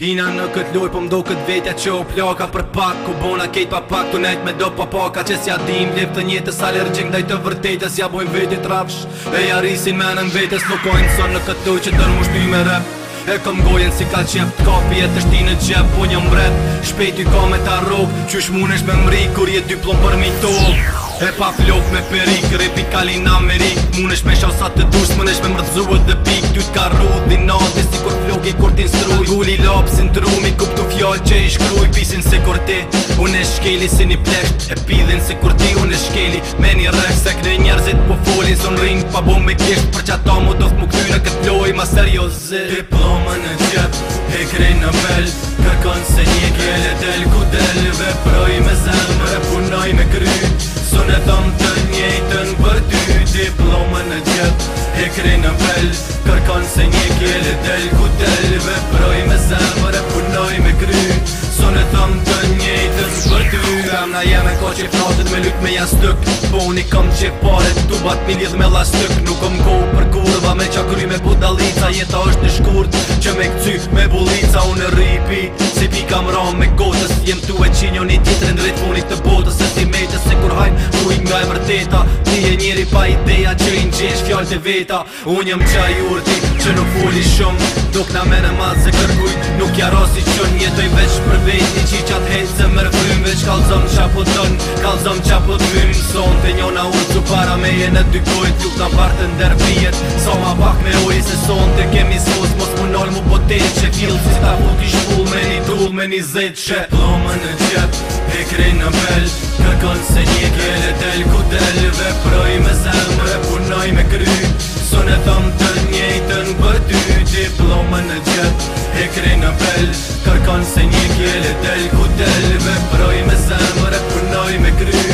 Hina në këtë loj, po mdo këtë vetja që o plaka Për pak, ku bona kejt pa pak, tu nejt me do pa paka Që si dim, lef të njetës, alergjim dhe i të vërtetës Ja bojmë veti trafsh e ja risin menën vetës Nuk ojnë sër në këtë loj që dërë më shpi me rep E këm gojen si ka qep, kapi e të shtinë në qep Po një mbret, shpejt i ka me ta rovë Qysh munesh me mri, kur je diplom për mi E pa flok me perik, repi kalin Amerik Munesh me shosat të dusht, munesh me mërzuet dhe pik Ty t'ka rodi kur ti nstruj Gulli lopë si ndrumi, kup që i shkruj Pisin se kur ti, unë e shkeli si një plesht E pidhin se kur ti, unë e shkeli Me një rëk se këne njerëzit po folin Son ring pa bom me kisht Për që ata mu doth mu këty në këtë loj Ma seriozi Diploma në gjep, e krej në bel Kërkon se një kjell e del ku del Ve me zem, punoj me kry Son e thom të njejtën për ty Diploma në gjep, e krej në E krej në pëll Kërkon se një kjeli del ku del Veproj me zemër e punoj me kry Sone thëmë të njëjtës për ty Fem na jeme ko që i pratit me lyk me janë stëk Po unë i kam që i pare të tubat mi lidh me tëk Nuk om go për kurva me qakry me budalica Jeta është në shkurt që me këcy me bulica Unë rripi si pika mram me gotës Jem tu e qinjo një titre në rritë funit të botës Se si mejtës se kur hajnë ku i nga e vërteta njëri pa ideja që i nxesh fjallë të veta Unë jëmë qaj urti që nuk fulli shumë Duk na mene ma se kërkuj Nuk ja rasi që në jetoj veç për veti Qi qatë hejtë se më rëfrym Veç kalzëm qa po të tënë Kalzëm qa po të vymë Son të njo na urë që para me e në dykojt Duk na partë në derbijet Sa ma pak me ujë se sonë të kemi sfos Mos mu nol mu potet që kilë Si ta fut i me një tull me një zetë që Plumë në gjepë e krejnë në pëll Kërkon se një kjele del ku del Veproj me zemë, me punoj me kry Son e thëm të njëjtën për ty Diploma në gjët, e krejnë në pëll Kërkon se një kjele del ku del Veproj me zemë, me punoj me kry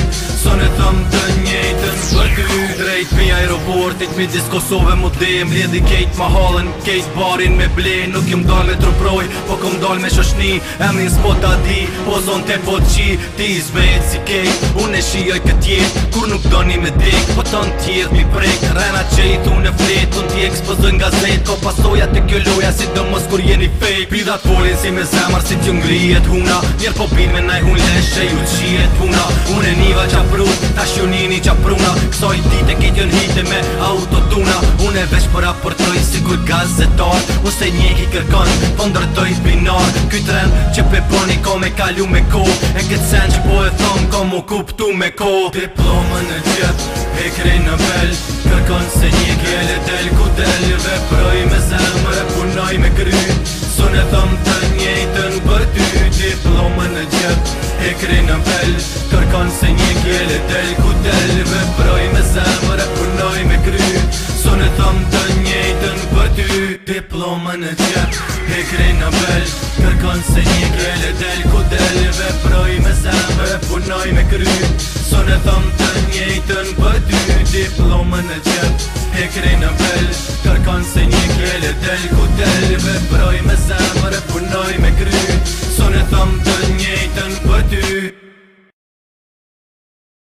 Son e thëm të njëjtën për ty krejt Mi aeroportit, mi gjithë Kosove mu i Lidhi kejt ma halën, kejt barin me ble Nuk jëm dal me truproj, po kom dal me shoshni Emnin s'po ta di, po zon te po qi Ti zbejt si kejt, unë e shioj kët jet Kur nuk do një me dik, po të në tjedh mi prek Rena qejt, unë e flet, unë ti ekspozën gazet Ko po pasoja të kjo loja, si do mos kur jeni fake Pidat polin si me zemar, si t'ju ngrijet huna Njer po bin me naj hun leshe, ju qiet puna Unë e niva qafrut, ta shunini qafruna Kësoj tragedion hite me autotuna Une vesh për raportoj si kuj gazetar Ose një ki kërkon për po ndërtoj binar Kuj tren që peponi ko me kalu me ko E këtë sen që po e thom ko mu kuptu me ko Diploma në gjep, e krej në bel Kërkon se një e le del ku del me zemër punoj me kry Sun e thom të njejtën për ty Diploma në gjep, e krej në bel Kërkon se një e le del ku del me zemër Thëm të njëjtën për ty Diplomën e qep E krej në belg Kërkon se një grele del Ku del veproj me zemër Punoj me kry Son e thëm të njëjtën për ty Diplomën e qep E në belg Kërkon se një grele del Ku del veproj me zemër